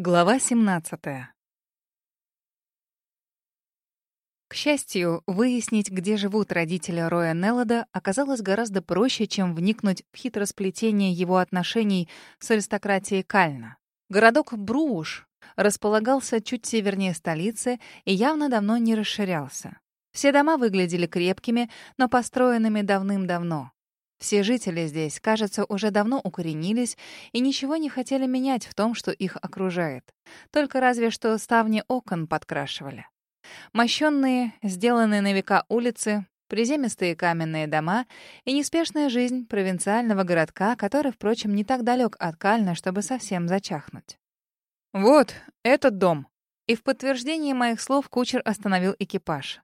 Глава 17. К счастью, выяснить, где живут родители Роя Неллода, оказалось гораздо проще, чем вникнуть в хитросплетение его отношений с аристократией Кальна. Городок Бруш располагался чуть севернее столицы и явно давно не расширялся. Все дома выглядели крепкими, но построенными давным-давно. Все жители здесь, кажется, уже давно укоренились и ничего не хотели менять в том, что их окружает. Только разве что ставни окон подкрашивали. Мощенные, сделанные на века улицы, приземистые каменные дома и неспешная жизнь провинциального городка, который, впрочем, не так далек от Кальна, чтобы совсем зачахнуть. «Вот, этот дом». И в подтверждение моих слов кучер остановил экипаж.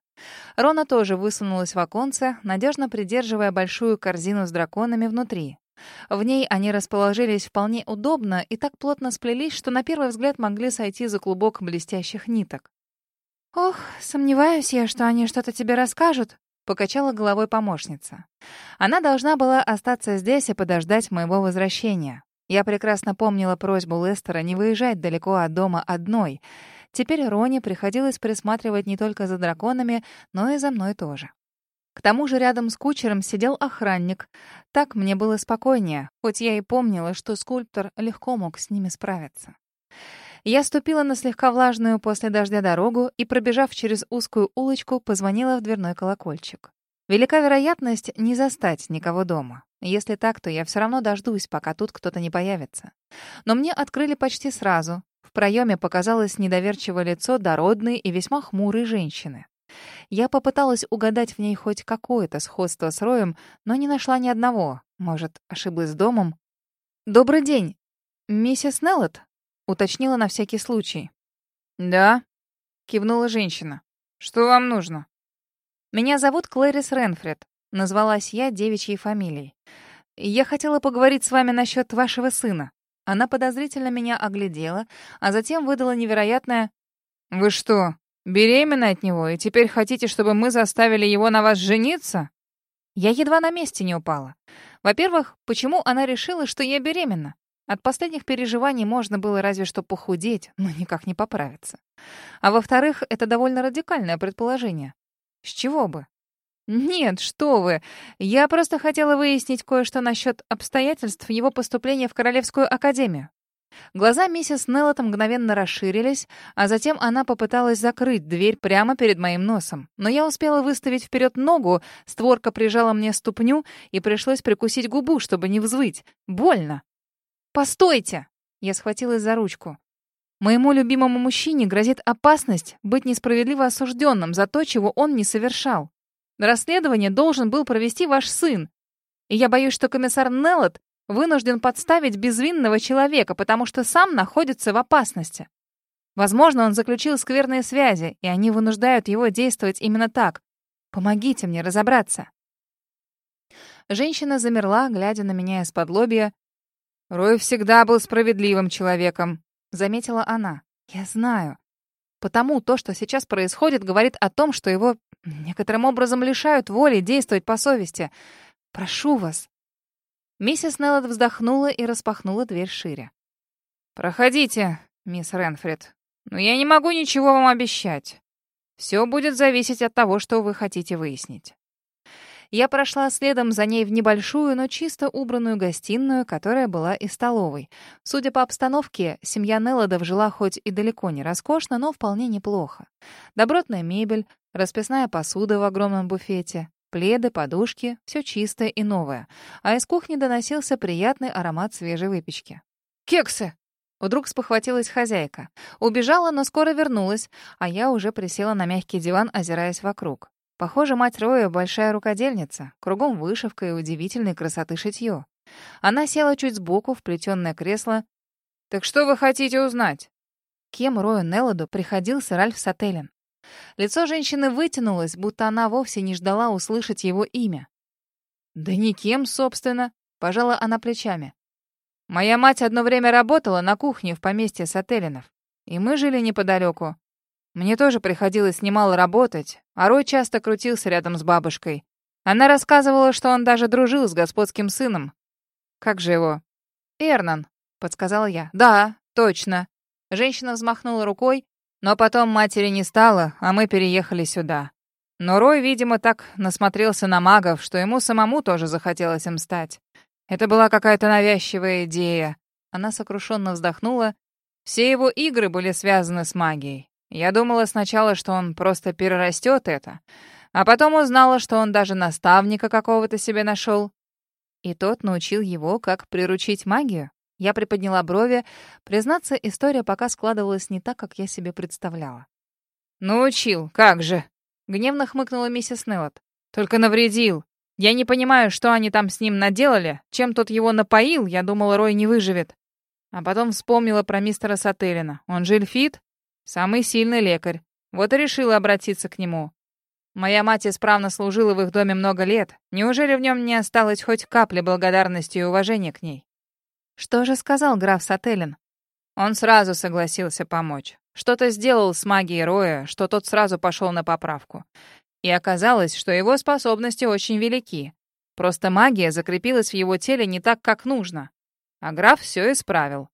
Рона тоже высунулась в оконце, надежно придерживая большую корзину с драконами внутри. В ней они расположились вполне удобно и так плотно сплелись, что на первый взгляд могли сойти за клубок блестящих ниток. «Ох, сомневаюсь я, что они что-то тебе расскажут», — покачала головой помощница. Она должна была остаться здесь и подождать моего возвращения. Я прекрасно помнила просьбу Лестера не выезжать далеко от дома одной — Теперь Роне приходилось присматривать не только за драконами, но и за мной тоже. К тому же рядом с кучером сидел охранник. Так мне было спокойнее, хоть я и помнила, что скульптор легко мог с ними справиться. Я ступила на слегка влажную после дождя дорогу и, пробежав через узкую улочку, позвонила в дверной колокольчик. Велика вероятность не застать никого дома. Если так, то я все равно дождусь, пока тут кто-то не появится. Но мне открыли почти сразу, проеме показалось недоверчивое лицо дородной и весьма хмурой женщины. Я попыталась угадать в ней хоть какое-то сходство с Роем, но не нашла ни одного. Может, ошиблась домом? «Добрый день, миссис Неллот?» — уточнила на всякий случай. «Да», — кивнула женщина. «Что вам нужно?» «Меня зовут Клэрис Ренфред», — назвалась я девичьей фамилией. «Я хотела поговорить с вами насчет вашего сына». Она подозрительно меня оглядела, а затем выдала невероятное «Вы что, беременна от него, и теперь хотите, чтобы мы заставили его на вас жениться?» Я едва на месте не упала. Во-первых, почему она решила, что я беременна? От последних переживаний можно было разве что похудеть, но никак не поправиться. А во-вторых, это довольно радикальное предположение. С чего бы? «Нет, что вы. Я просто хотела выяснить кое-что насчет обстоятельств его поступления в Королевскую академию». Глаза миссис Неллот мгновенно расширились, а затем она попыталась закрыть дверь прямо перед моим носом. Но я успела выставить вперед ногу, створка прижала мне ступню, и пришлось прикусить губу, чтобы не взвыть. Больно. «Постойте!» Я схватилась за ручку. Моему любимому мужчине грозит опасность быть несправедливо осужденным за то, чего он не совершал. Расследование должен был провести ваш сын. И я боюсь, что комиссар Неллот вынужден подставить безвинного человека, потому что сам находится в опасности. Возможно, он заключил скверные связи, и они вынуждают его действовать именно так. Помогите мне разобраться. Женщина замерла, глядя на меня из-под лобья. «Рой всегда был справедливым человеком», — заметила она. «Я знаю. Потому то, что сейчас происходит, говорит о том, что его некоторым образом лишают воли действовать по совести. Прошу вас». Миссис Неллот вздохнула и распахнула дверь шире. «Проходите, мисс Ренфрид. Но я не могу ничего вам обещать. Все будет зависеть от того, что вы хотите выяснить». Я прошла следом за ней в небольшую, но чисто убранную гостиную, которая была и столовой. Судя по обстановке, семья Неллодов жила хоть и далеко не роскошно, но вполне неплохо. Добротная мебель, расписная посуда в огромном буфете, пледы, подушки — все чистое и новое. А из кухни доносился приятный аромат свежей выпечки. «Кексы!» Вдруг спохватилась хозяйка. Убежала, но скоро вернулась, а я уже присела на мягкий диван, озираясь вокруг. Похоже, мать Роя — большая рукодельница, кругом вышивка и удивительной красоты шитье. Она села чуть сбоку в плетённое кресло. «Так что вы хотите узнать?» Кем Рою Неллоду приходился Ральф Сателлин? Лицо женщины вытянулось, будто она вовсе не ждала услышать его имя. «Да никем, собственно», — пожала она плечами. «Моя мать одно время работала на кухне в поместье Сателлинов, и мы жили неподалеку. Мне тоже приходилось немало работать, а Рой часто крутился рядом с бабушкой. Она рассказывала, что он даже дружил с господским сыном. Как же его? Эрнан, подсказала я. Да, точно. Женщина взмахнула рукой, но потом матери не стало, а мы переехали сюда. Но Рой, видимо, так насмотрелся на магов, что ему самому тоже захотелось им стать. Это была какая-то навязчивая идея. Она сокрушенно вздохнула. Все его игры были связаны с магией. Я думала сначала, что он просто перерастет это, а потом узнала, что он даже наставника какого-то себе нашел. И тот научил его, как приручить магию. Я приподняла брови. Признаться, история пока складывалась не так, как я себе представляла. «Научил, как же!» — гневно хмыкнула миссис Неллот. «Только навредил. Я не понимаю, что они там с ним наделали. Чем тот его напоил, я думала, Рой не выживет. А потом вспомнила про мистера Сателлина. Он же самый сильный лекарь. Вот и решила обратиться к нему. Моя мать исправно служила в их доме много лет. Неужели в нем не осталось хоть капли благодарности и уважения к ней? Что же сказал граф Сателлин? Он сразу согласился помочь. Что-то сделал с магией Роя, что тот сразу пошел на поправку. И оказалось, что его способности очень велики. Просто магия закрепилась в его теле не так, как нужно. А граф все исправил.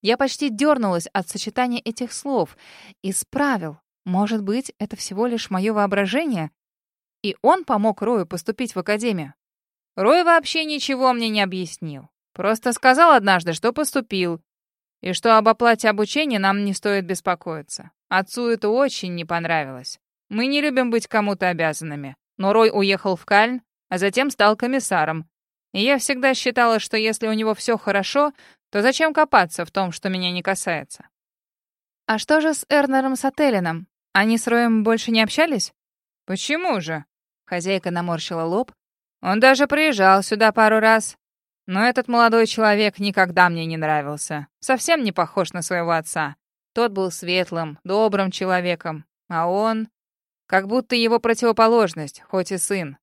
Я почти дернулась от сочетания этих слов. «Исправил». Может быть, это всего лишь мое воображение? И он помог Рою поступить в академию. Рой вообще ничего мне не объяснил. Просто сказал однажды, что поступил. И что об оплате обучения нам не стоит беспокоиться. Отцу это очень не понравилось. Мы не любим быть кому-то обязанными. Но Рой уехал в Кальн, а затем стал комиссаром. И я всегда считала, что если у него все хорошо, то зачем копаться в том, что меня не касается? А что же с Эрнером Сателлином? Они с Роем больше не общались? Почему же? Хозяйка наморщила лоб. Он даже приезжал сюда пару раз. Но этот молодой человек никогда мне не нравился. Совсем не похож на своего отца. Тот был светлым, добрым человеком, а он... Как будто его противоположность, хоть и сын.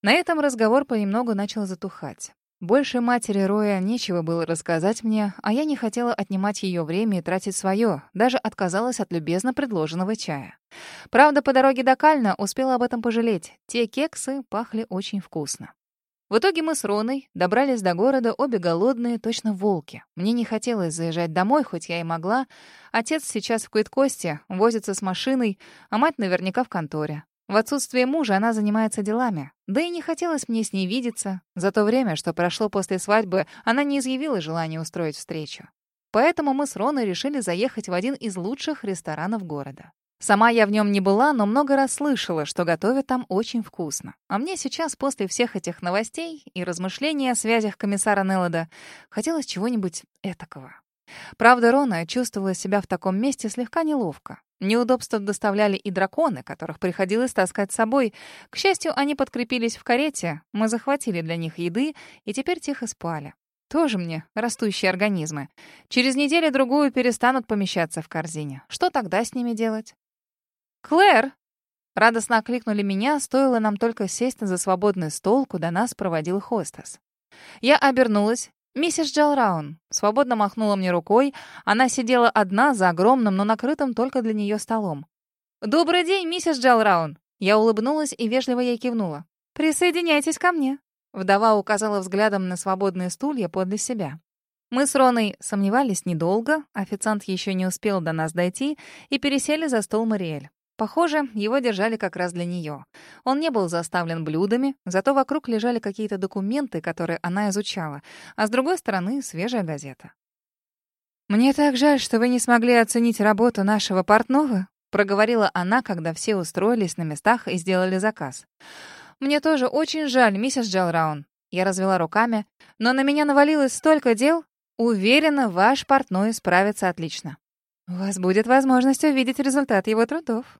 На этом разговор понемногу начал затухать. Больше матери Роя нечего было рассказать мне, а я не хотела отнимать ее время и тратить свое, даже отказалась от любезно предложенного чая. Правда, по дороге до Кальна успела об этом пожалеть. Те кексы пахли очень вкусно. В итоге мы с Роной добрались до города, обе голодные, точно волки. Мне не хотелось заезжать домой, хоть я и могла. Отец сейчас в Куиткосте, возится с машиной, а мать наверняка в конторе. В отсутствие мужа она занимается делами. Да и не хотелось мне с ней видеться. За то время, что прошло после свадьбы, она не изъявила желания устроить встречу. Поэтому мы с Роной решили заехать в один из лучших ресторанов города. Сама я в нем не была, но много раз слышала, что готовят там очень вкусно. А мне сейчас, после всех этих новостей и размышлений о связях комиссара Неллода, хотелось чего-нибудь этакого. Правда, Рона чувствовала себя в таком месте слегка неловко. Неудобства доставляли и драконы, которых приходилось таскать с собой. К счастью, они подкрепились в карете, мы захватили для них еды и теперь тихо спали. Тоже мне растущие организмы. Через неделю-другую перестанут помещаться в корзине. Что тогда с ними делать? «Клэр!» Радостно окликнули меня, стоило нам только сесть за свободный стол, куда нас проводил хостес. Я обернулась Миссис Джалраун свободно махнула мне рукой. Она сидела одна за огромным, но накрытым только для нее столом. «Добрый день, миссис Джалраун!» Я улыбнулась и вежливо ей кивнула. «Присоединяйтесь ко мне!» Вдова указала взглядом на свободные стулья подле себя. Мы с Роной сомневались недолго, официант еще не успел до нас дойти, и пересели за стол Мариэль. Похоже, его держали как раз для нее. Он не был заставлен блюдами, зато вокруг лежали какие-то документы, которые она изучала, а с другой стороны — свежая газета. «Мне так жаль, что вы не смогли оценить работу нашего портного», — проговорила она, когда все устроились на местах и сделали заказ. «Мне тоже очень жаль, миссис Джалраун». Я развела руками. «Но на меня навалилось столько дел. Уверена, ваш портной справится отлично. У вас будет возможность увидеть результат его трудов».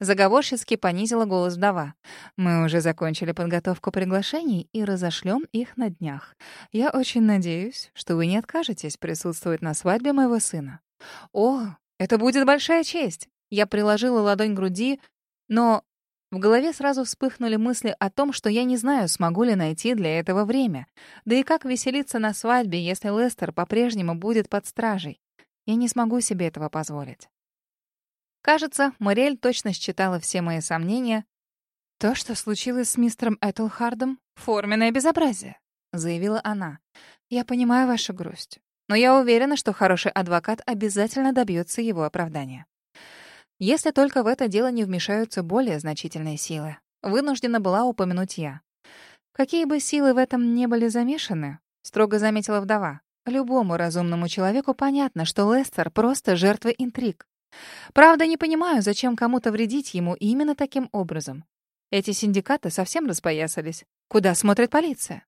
Заговорчески понизила голос вдова. «Мы уже закончили подготовку приглашений и разошлем их на днях. Я очень надеюсь, что вы не откажетесь присутствовать на свадьбе моего сына». «О, это будет большая честь!» Я приложила ладонь к груди, но в голове сразу вспыхнули мысли о том, что я не знаю, смогу ли найти для этого время. Да и как веселиться на свадьбе, если Лестер по-прежнему будет под стражей? Я не смогу себе этого позволить. Кажется, Мариэль точно считала все мои сомнения. «То, что случилось с мистером Этелхардом, форменное безобразие», — заявила она. «Я понимаю вашу грусть. Но я уверена, что хороший адвокат обязательно добьется его оправдания. Если только в это дело не вмешаются более значительные силы. Вынуждена была упомянуть я. Какие бы силы в этом не были замешаны, строго заметила вдова, любому разумному человеку понятно, что Лестер просто жертва интриг. Правда, не понимаю, зачем кому-то вредить ему именно таким образом. Эти синдикаты совсем распоясались. Куда смотрит полиция?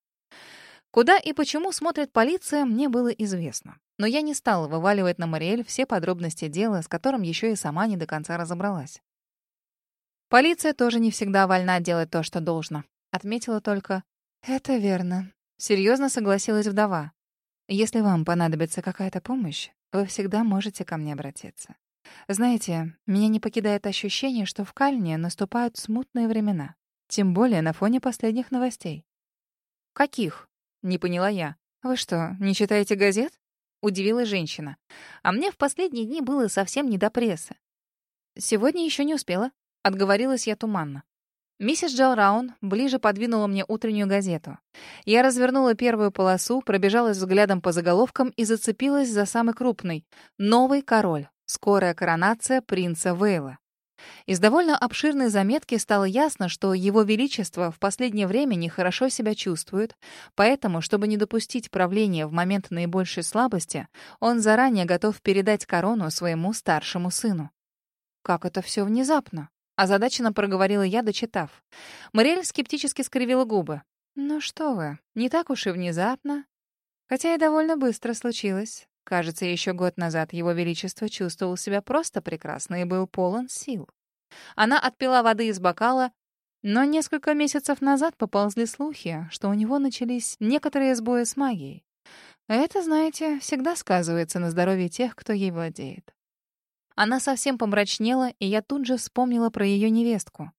Куда и почему смотрит полиция, мне было известно. Но я не стала вываливать на Мариэль все подробности дела, с которым еще и сама не до конца разобралась. Полиция тоже не всегда вольна делать то, что должно. Отметила только «Это верно». Серьезно согласилась вдова. «Если вам понадобится какая-то помощь, вы всегда можете ко мне обратиться. Знаете, меня не покидает ощущение, что в Кальне наступают смутные времена. Тем более на фоне последних новостей. «Каких?» — не поняла я. «Вы что, не читаете газет?» — удивилась женщина. А мне в последние дни было совсем не до прессы. «Сегодня еще не успела», — отговорилась я туманно. Миссис Джалраун ближе подвинула мне утреннюю газету. Я развернула первую полосу, пробежалась взглядом по заголовкам и зацепилась за самый крупный — «Новый король. Скорая коронация принца Вейла». Из довольно обширной заметки стало ясно, что Его Величество в последнее время нехорошо себя чувствует, поэтому, чтобы не допустить правления в момент наибольшей слабости, он заранее готов передать корону своему старшему сыну. Как это все внезапно? Озадаченно проговорила я, дочитав. Мариэль скептически скривила губы. «Ну что вы, не так уж и внезапно. Хотя и довольно быстро случилось. Кажется, еще год назад Его Величество чувствовал себя просто прекрасно и был полон сил. Она отпила воды из бокала, но несколько месяцев назад поползли слухи, что у него начались некоторые сбои с магией. Это, знаете, всегда сказывается на здоровье тех, кто ей владеет. Она совсем помрачнела, и я тут же вспомнила про ее невестку.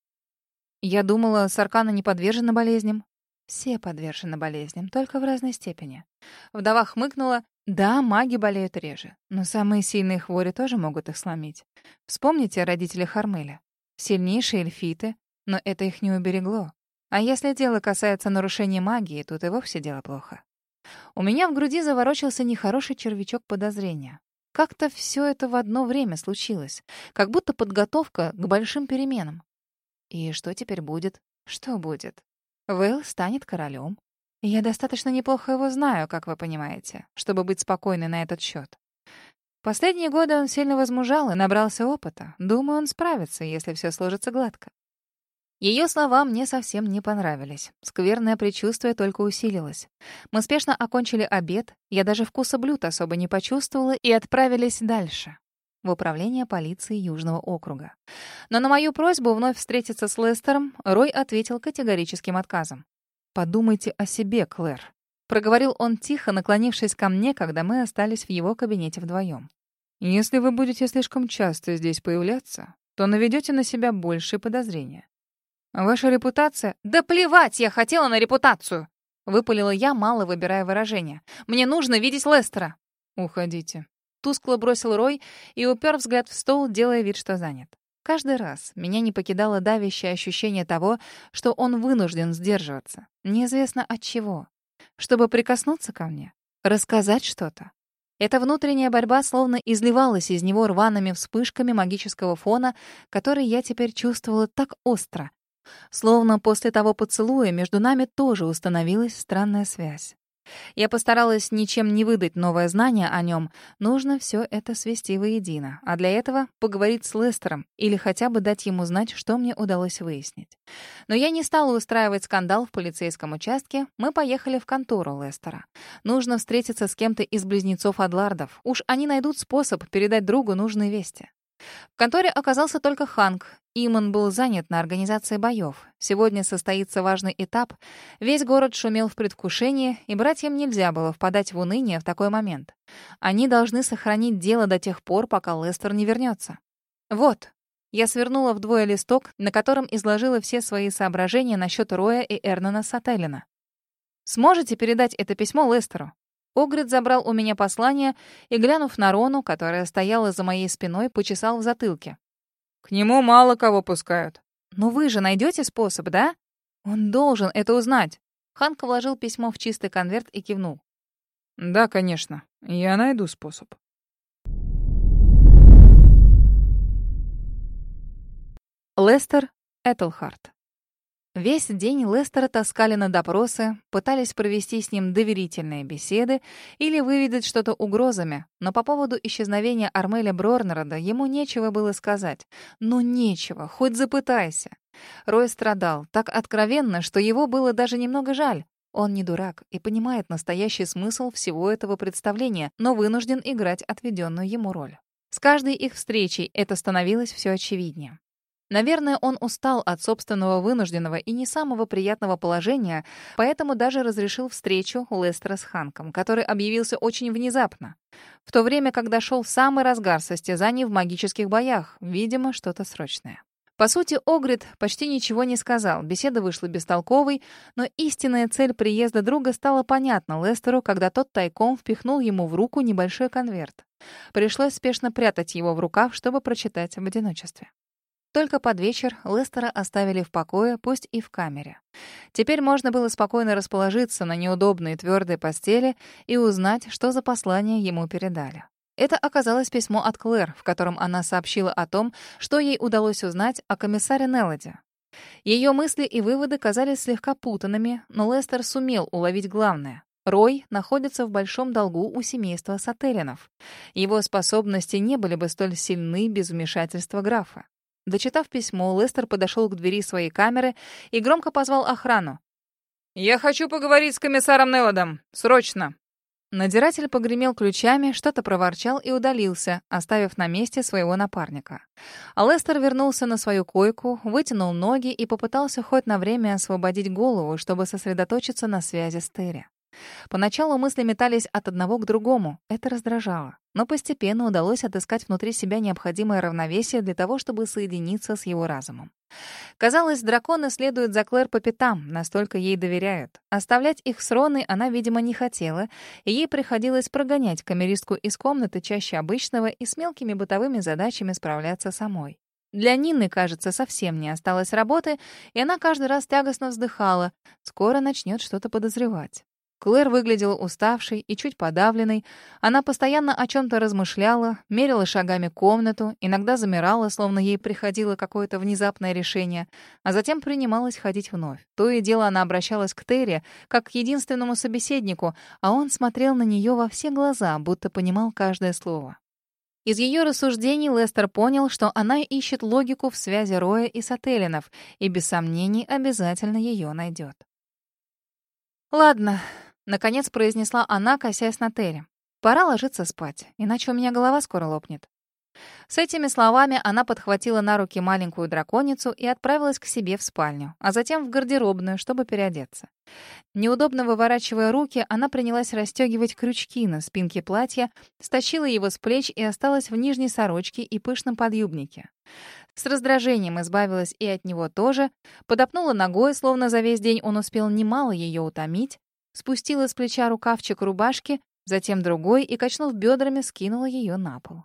Я думала, Саркана не подвержена болезням. Все подвержены болезням, только в разной степени. Вдова хмыкнула. Да, маги болеют реже, но самые сильные хвори тоже могут их сломить. Вспомните родителей Хармеля. Сильнейшие эльфиты, но это их не уберегло. А если дело касается нарушения магии, тут и вовсе дело плохо. У меня в груди заворочился нехороший червячок подозрения. Как-то все это в одно время случилось, как будто подготовка к большим переменам. И что теперь будет? Что будет? Вэл станет королем. Я достаточно неплохо его знаю, как вы понимаете, чтобы быть спокойной на этот счет. Последние годы он сильно возмужал и набрался опыта. Думаю, он справится, если все сложится гладко. Ее слова мне совсем не понравились. Скверное предчувствие только усилилось. Мы спешно окончили обед, я даже вкуса блюд особо не почувствовала и отправились дальше, в управление полиции Южного округа. Но на мою просьбу вновь встретиться с Лестером Рой ответил категорическим отказом. «Подумайте о себе, Клэр», — проговорил он тихо, наклонившись ко мне, когда мы остались в его кабинете вдвоем. «Если вы будете слишком часто здесь появляться, то наведете на себя большие подозрения. Ваша репутация? Да плевать я хотела на репутацию! Выпалила я, мало выбирая выражения. Мне нужно видеть Лестера. Уходите. Тускло бросил Рой и упер взгляд в стол, делая вид, что занят. Каждый раз меня не покидало давящее ощущение того, что он вынужден сдерживаться. Неизвестно от чего. Чтобы прикоснуться ко мне, рассказать что-то. Эта внутренняя борьба словно изливалась из него рваными вспышками магического фона, который я теперь чувствовала так остро, Словно после того поцелуя между нами тоже установилась странная связь. Я постаралась ничем не выдать новое знание о нем. Нужно все это свести воедино. А для этого поговорить с Лестером или хотя бы дать ему знать, что мне удалось выяснить. Но я не стала устраивать скандал в полицейском участке. Мы поехали в контору Лестера. Нужно встретиться с кем-то из близнецов Адлардов. Уж они найдут способ передать другу нужные вести. В конторе оказался только Ханк. Иман был занят на организации боев. Сегодня состоится важный этап. Весь город шумел в предвкушении, и братьям нельзя было впадать в уныние в такой момент. Они должны сохранить дело до тех пор, пока Лестер не вернется. Вот. Я свернула вдвое листок, на котором изложила все свои соображения насчет Роя и Эрнана Сателлина. Сможете передать это письмо Лестеру? Огрид забрал у меня послание и, глянув на Рону, которая стояла за моей спиной, почесал в затылке. «К нему мало кого пускают». «Но вы же найдете способ, да? Он должен это узнать». Ханк вложил письмо в чистый конверт и кивнул. Да, конечно. Я найду способ. Лестер Этельхарт. Весь день Лестера таскали на допросы, пытались провести с ним доверительные беседы или выведать что-то угрозами, но по поводу исчезновения Армеля Брорнерода ему нечего было сказать. Ну нечего, хоть запытайся. Рой страдал так откровенно, что его было даже немного жаль. Он не дурак и понимает настоящий смысл всего этого представления, но вынужден играть отведенную ему роль. С каждой их встречей это становилось все очевиднее. Наверное, он устал от собственного вынужденного и не самого приятного положения, поэтому даже разрешил встречу Лестера с Ханком, который объявился очень внезапно. В то время, когда шел самый разгар состязаний в магических боях, видимо, что-то срочное. По сути, Огрид почти ничего не сказал, беседа вышла бестолковой, но истинная цель приезда друга стала понятна Лестеру, когда тот тайком впихнул ему в руку небольшой конверт. Пришлось спешно прятать его в рукав, чтобы прочитать в одиночестве. Только под вечер Лестера оставили в покое, пусть и в камере. Теперь можно было спокойно расположиться на неудобной твердой постели и узнать, что за послание ему передали. Это оказалось письмо от Клэр, в котором она сообщила о том, что ей удалось узнать о комиссаре Неллоде. Ее мысли и выводы казались слегка путанными, но Лестер сумел уловить главное. Рой находится в большом долгу у семейства Сателлинов. Его способности не были бы столь сильны без вмешательства графа. Дочитав письмо, Лестер подошел к двери своей камеры и громко позвал охрану. «Я хочу поговорить с комиссаром Неллодом. Срочно!» Надиратель погремел ключами, что-то проворчал и удалился, оставив на месте своего напарника. А Лестер вернулся на свою койку, вытянул ноги и попытался хоть на время освободить голову, чтобы сосредоточиться на связи с Терри. Поначалу мысли метались от одного к другому. Это раздражало. Но постепенно удалось отыскать внутри себя необходимое равновесие для того, чтобы соединиться с его разумом. Казалось, драконы следуют за Клэр по пятам, настолько ей доверяют. Оставлять их с Роной она, видимо, не хотела, и ей приходилось прогонять камеристку из комнаты чаще обычного и с мелкими бытовыми задачами справляться самой. Для Нины, кажется, совсем не осталось работы, и она каждый раз тягостно вздыхала. Скоро начнет что-то подозревать. Клэр выглядела уставшей и чуть подавленной. Она постоянно о чем-то размышляла, мерила шагами комнату, иногда замирала, словно ей приходило какое-то внезапное решение, а затем принималась ходить вновь. То и дело она обращалась к Терри, как к единственному собеседнику, а он смотрел на нее во все глаза, будто понимал каждое слово. Из ее рассуждений Лестер понял, что она ищет логику в связи Роя и Сателлинов, и без сомнений обязательно ее найдет. «Ладно», Наконец произнесла она, косясь на Терри. «Пора ложиться спать, иначе у меня голова скоро лопнет». С этими словами она подхватила на руки маленькую драконицу и отправилась к себе в спальню, а затем в гардеробную, чтобы переодеться. Неудобно выворачивая руки, она принялась расстегивать крючки на спинке платья, стащила его с плеч и осталась в нижней сорочке и пышном подъюбнике. С раздражением избавилась и от него тоже, подопнула ногой, словно за весь день он успел немало ее утомить, спустила с плеча рукавчик рубашки, затем другой и, качнув бедрами, скинула ее на пол.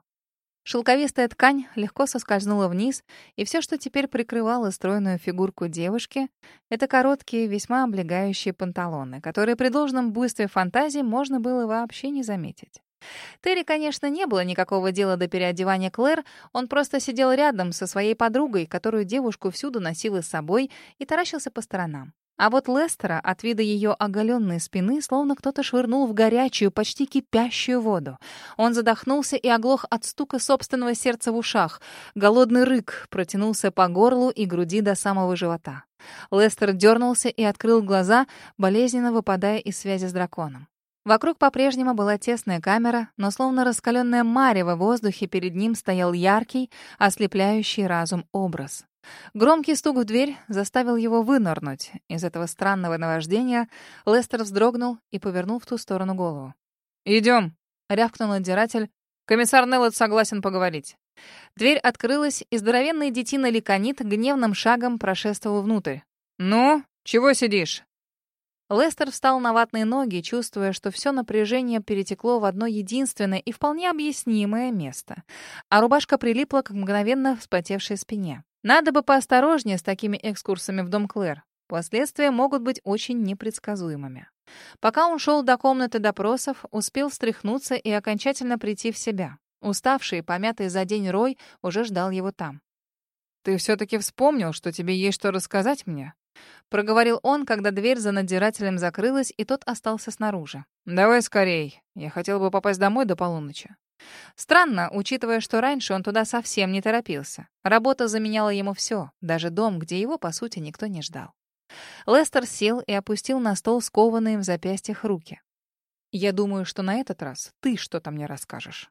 Шелковистая ткань легко соскользнула вниз, и все, что теперь прикрывало стройную фигурку девушки, это короткие, весьма облегающие панталоны, которые при должном буйстве фантазии можно было вообще не заметить. Терри, конечно, не было никакого дела до переодевания Клэр, он просто сидел рядом со своей подругой, которую девушку всюду носила с собой, и таращился по сторонам. А вот Лестера от вида ее оголенной спины словно кто-то швырнул в горячую, почти кипящую воду. Он задохнулся и оглох от стука собственного сердца в ушах. Голодный рык протянулся по горлу и груди до самого живота. Лестер дернулся и открыл глаза, болезненно выпадая из связи с драконом. Вокруг по-прежнему была тесная камера, но словно раскаленная марево в воздухе перед ним стоял яркий, ослепляющий разум образ. Громкий стук в дверь заставил его вынырнуть. Из этого странного наваждения Лестер вздрогнул и повернул в ту сторону голову. «Идем», — рявкнул надзиратель. «Комиссар Неллот согласен поговорить». Дверь открылась, и здоровенный детина Ликонит гневным шагом прошествовал внутрь. «Ну, чего сидишь?» Лестер встал на ватные ноги, чувствуя, что все напряжение перетекло в одно единственное и вполне объяснимое место, а рубашка прилипла к мгновенно вспотевшей спине. Надо бы поосторожнее с такими экскурсами в дом Клэр. Последствия могут быть очень непредсказуемыми. Пока он шел до комнаты допросов, успел встряхнуться и окончательно прийти в себя. Уставший и помятый за день Рой уже ждал его там. «Ты все-таки вспомнил, что тебе есть что рассказать мне?» Проговорил он, когда дверь за надзирателем закрылась, и тот остался снаружи. «Давай скорей. Я хотел бы попасть домой до полуночи». Странно, учитывая, что раньше он туда совсем не торопился. Работа заменяла ему все, даже дом, где его, по сути, никто не ждал. Лестер сел и опустил на стол скованные в запястьях руки. «Я думаю, что на этот раз ты что-то мне расскажешь».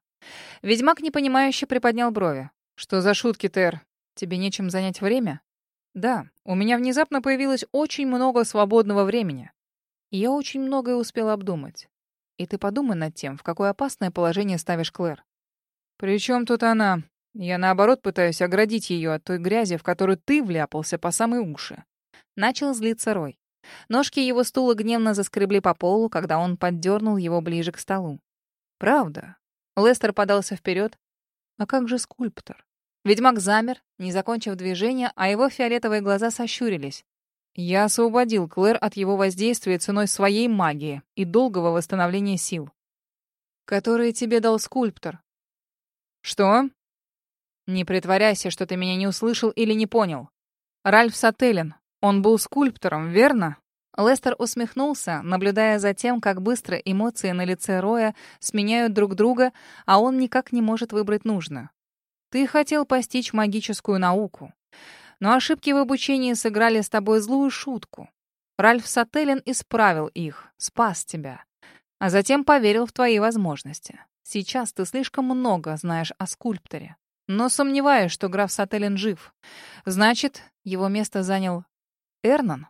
Ведьмак непонимающе приподнял брови. «Что за шутки, Тер? Тебе нечем занять время?» «Да, у меня внезапно появилось очень много свободного времени. Я очень многое успел обдумать. И ты подумай над тем, в какое опасное положение ставишь Клэр. «При чем тут она? Я, наоборот, пытаюсь оградить ее от той грязи, в которую ты вляпался по самые уши». Начал злиться Рой. Ножки его стула гневно заскребли по полу, когда он поддернул его ближе к столу. «Правда?» Лестер подался вперед. «А как же скульптор?» Ведьмак замер, не закончив движение, а его фиолетовые глаза сощурились. Я освободил Клэр от его воздействия ценой своей магии и долгого восстановления сил. Которые тебе дал скульптор. Что? Не притворяйся, что ты меня не услышал или не понял. Ральф Сателлин. Он был скульптором, верно? Лестер усмехнулся, наблюдая за тем, как быстро эмоции на лице Роя сменяют друг друга, а он никак не может выбрать нужное. Ты хотел постичь магическую науку. Но ошибки в обучении сыграли с тобой злую шутку. Ральф Сателлин исправил их, спас тебя. А затем поверил в твои возможности. Сейчас ты слишком много знаешь о скульпторе. Но сомневаюсь, что граф Сателлин жив. Значит, его место занял Эрнан?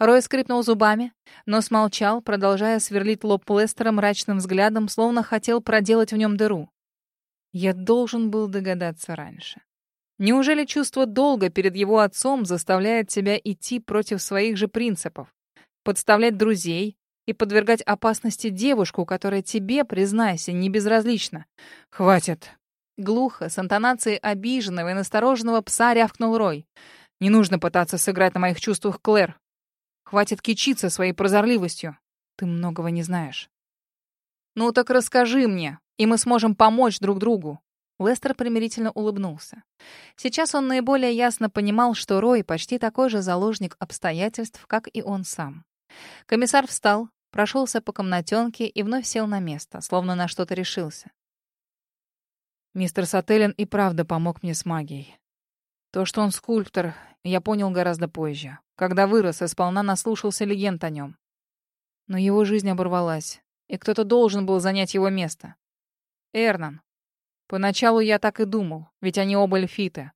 Рой скрипнул зубами, но смолчал, продолжая сверлить лоб Лестера мрачным взглядом, словно хотел проделать в нем дыру. Я должен был догадаться раньше. Неужели чувство долга перед его отцом заставляет тебя идти против своих же принципов? Подставлять друзей и подвергать опасности девушку, которая тебе, признайся, не безразлична? Хватит. Глухо, с интонацией обиженного и настороженного пса рявкнул Рой. Не нужно пытаться сыграть на моих чувствах, Клэр. Хватит кичиться своей прозорливостью. Ты многого не знаешь. Ну так расскажи мне, и мы сможем помочь друг другу. Лестер примирительно улыбнулся. Сейчас он наиболее ясно понимал, что Рой почти такой же заложник обстоятельств, как и он сам. Комиссар встал, прошелся по комнатенке и вновь сел на место, словно на что-то решился. Мистер Сателлин и правда помог мне с магией. То, что он скульптор, я понял гораздо позже, когда вырос и сполна наслушался легенд о нем. Но его жизнь оборвалась, и кто-то должен был занять его место. Эрнан. Поначалу я так и думал, ведь они оба эльфиты.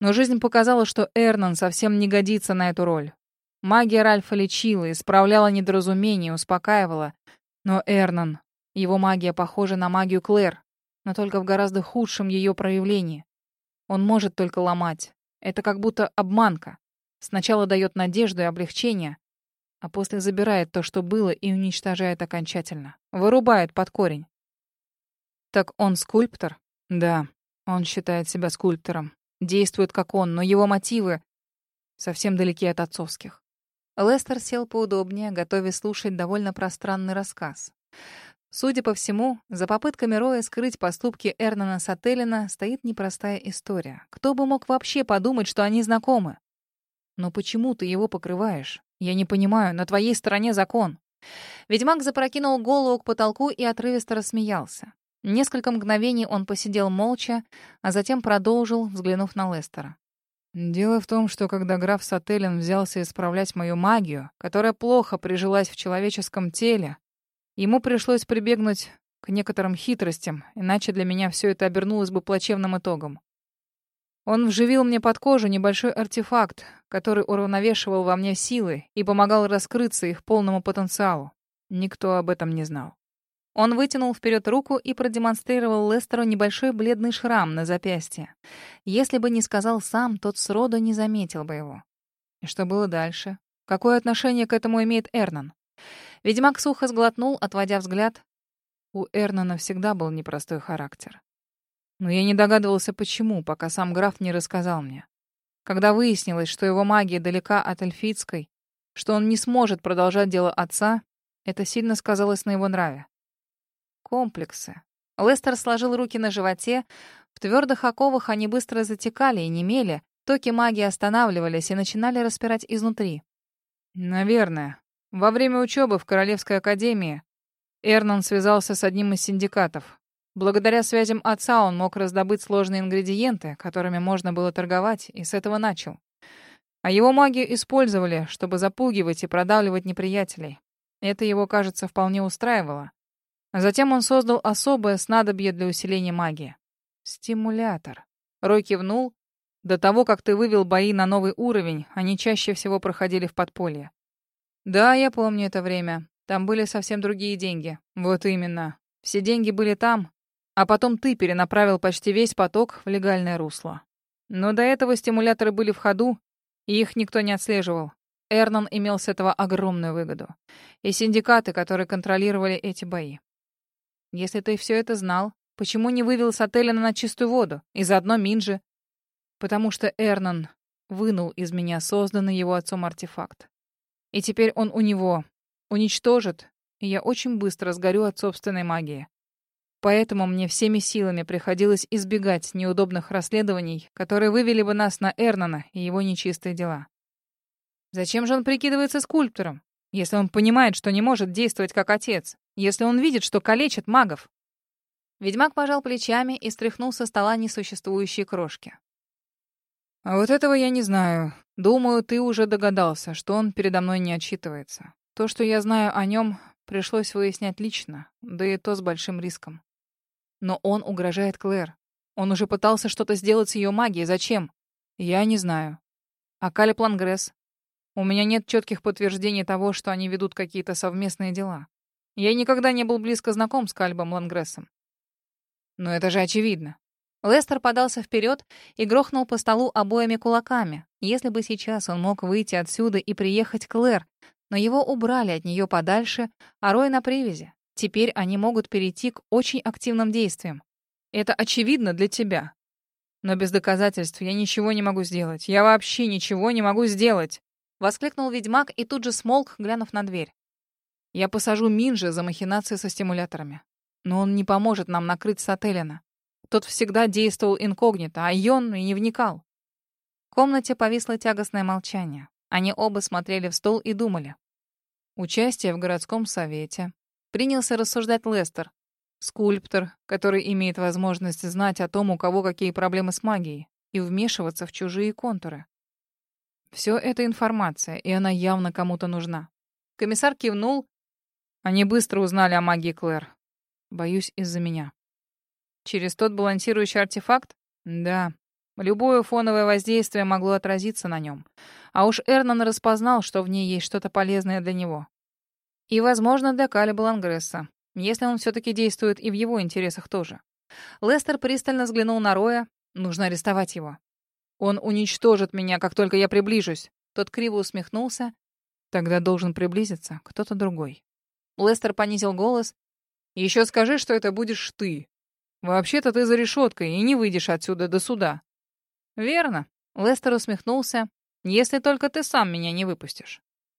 Но жизнь показала, что Эрнан совсем не годится на эту роль. Магия Ральфа лечила, исправляла недоразумения, успокаивала. Но Эрнан, его магия похожа на магию Клэр, но только в гораздо худшем ее проявлении. Он может только ломать. Это как будто обманка. Сначала дает надежду и облегчение, а после забирает то, что было, и уничтожает окончательно. Вырубает под корень. Так он скульптор? Да, он считает себя скульптором. Действует как он, но его мотивы совсем далеки от отцовских. Лестер сел поудобнее, готовясь слушать довольно пространный рассказ. Судя по всему, за попытками Роя скрыть поступки Эрнана Сателлина стоит непростая история. Кто бы мог вообще подумать, что они знакомы? Но почему ты его покрываешь? Я не понимаю, на твоей стороне закон. Ведьмак запрокинул голову к потолку и отрывисто рассмеялся. Несколько мгновений он посидел молча, а затем продолжил, взглянув на Лестера. «Дело в том, что когда граф Сателлин взялся исправлять мою магию, которая плохо прижилась в человеческом теле, ему пришлось прибегнуть к некоторым хитростям, иначе для меня все это обернулось бы плачевным итогом. Он вживил мне под кожу небольшой артефакт, который уравновешивал во мне силы и помогал раскрыться их полному потенциалу. Никто об этом не знал. Он вытянул вперед руку и продемонстрировал Лестеру небольшой бледный шрам на запястье. Если бы не сказал сам, тот сроду не заметил бы его. И что было дальше? Какое отношение к этому имеет Эрнан? Ведьмак сухо сглотнул, отводя взгляд. У Эрнана всегда был непростой характер. Но я не догадывался, почему, пока сам граф не рассказал мне. Когда выяснилось, что его магия далека от эльфийской, что он не сможет продолжать дело отца, Это сильно сказалось на его нраве. Комплексы. Лестер сложил руки на животе. В твердых оковах они быстро затекали и немели. Токи магии останавливались и начинали распирать изнутри. Наверное. Во время учебы в Королевской академии Эрнон связался с одним из синдикатов. Благодаря связям отца он мог раздобыть сложные ингредиенты, которыми можно было торговать, и с этого начал. А его магию использовали, чтобы запугивать и продавливать неприятелей. Это его, кажется, вполне устраивало. Затем он создал особое снадобье для усиления магии. Стимулятор. Рой кивнул. До того, как ты вывел бои на новый уровень, они чаще всего проходили в подполье. Да, я помню это время. Там были совсем другие деньги. Вот именно. Все деньги были там, а потом ты перенаправил почти весь поток в легальное русло. Но до этого стимуляторы были в ходу, и их никто не отслеживал. Эрнон имел с этого огромную выгоду. И синдикаты, которые контролировали эти бои. Если ты все это знал, почему не вывел с отеля на чистую воду? И заодно Минджи? Потому что Эрнон вынул из меня созданный его отцом артефакт. И теперь он у него. Уничтожит, и я очень быстро сгорю от собственной магии. Поэтому мне всеми силами приходилось избегать неудобных расследований, которые вывели бы нас на Эрнона и его нечистые дела. Зачем же он прикидывается скульптором, если он понимает, что не может действовать как отец, если он видит, что калечит магов? Ведьмак пожал плечами и стряхнул со стола несуществующие крошки. А вот этого я не знаю. Думаю, ты уже догадался, что он передо мной не отчитывается. То, что я знаю о нем, пришлось выяснять лично, да и то с большим риском. Но он угрожает Клэр. Он уже пытался что-то сделать с ее магией. Зачем? Я не знаю. А Калеб Лангресс? У меня нет четких подтверждений того, что они ведут какие-то совместные дела. Я никогда не был близко знаком с Кальбом Лангрессом. Но это же очевидно. Лестер подался вперед и грохнул по столу обоими кулаками. Если бы сейчас он мог выйти отсюда и приехать к Клэр, но его убрали от нее подальше, а Рой на привязи. Теперь они могут перейти к очень активным действиям. Это очевидно для тебя. Но без доказательств я ничего не могу сделать. Я вообще ничего не могу сделать!» Воскликнул ведьмак и тут же смолк, глянув на дверь. «Я посажу Минжи за махинации со стимуляторами. Но он не поможет нам накрыть Сателлина. Тот всегда действовал инкогнито, а Йон и не вникал. В комнате повисло тягостное молчание. Они оба смотрели в стол и думали. Участие в городском совете. Принялся рассуждать Лестер. Скульптор, который имеет возможность знать о том, у кого какие проблемы с магией, и вмешиваться в чужие контуры. Все это информация, и она явно кому-то нужна. Комиссар кивнул. Они быстро узнали о магии Клэр. Боюсь, из-за меня. Через тот балансирующий артефакт? Да. Любое фоновое воздействие могло отразиться на нем. А уж Эрнан распознал, что в ней есть что-то полезное для него. И, возможно, для Калиба Лангресса, если он все-таки действует и в его интересах тоже. Лестер пристально взглянул на Роя. Нужно арестовать его. Он уничтожит меня, как только я приближусь. Тот криво усмехнулся. Тогда должен приблизиться кто-то другой. Лестер понизил голос. Еще скажи, что это будешь ты. Вообще-то ты за решеткой и не выйдешь отсюда до суда. Верно. Лестер усмехнулся. Если только ты сам меня не выпустишь.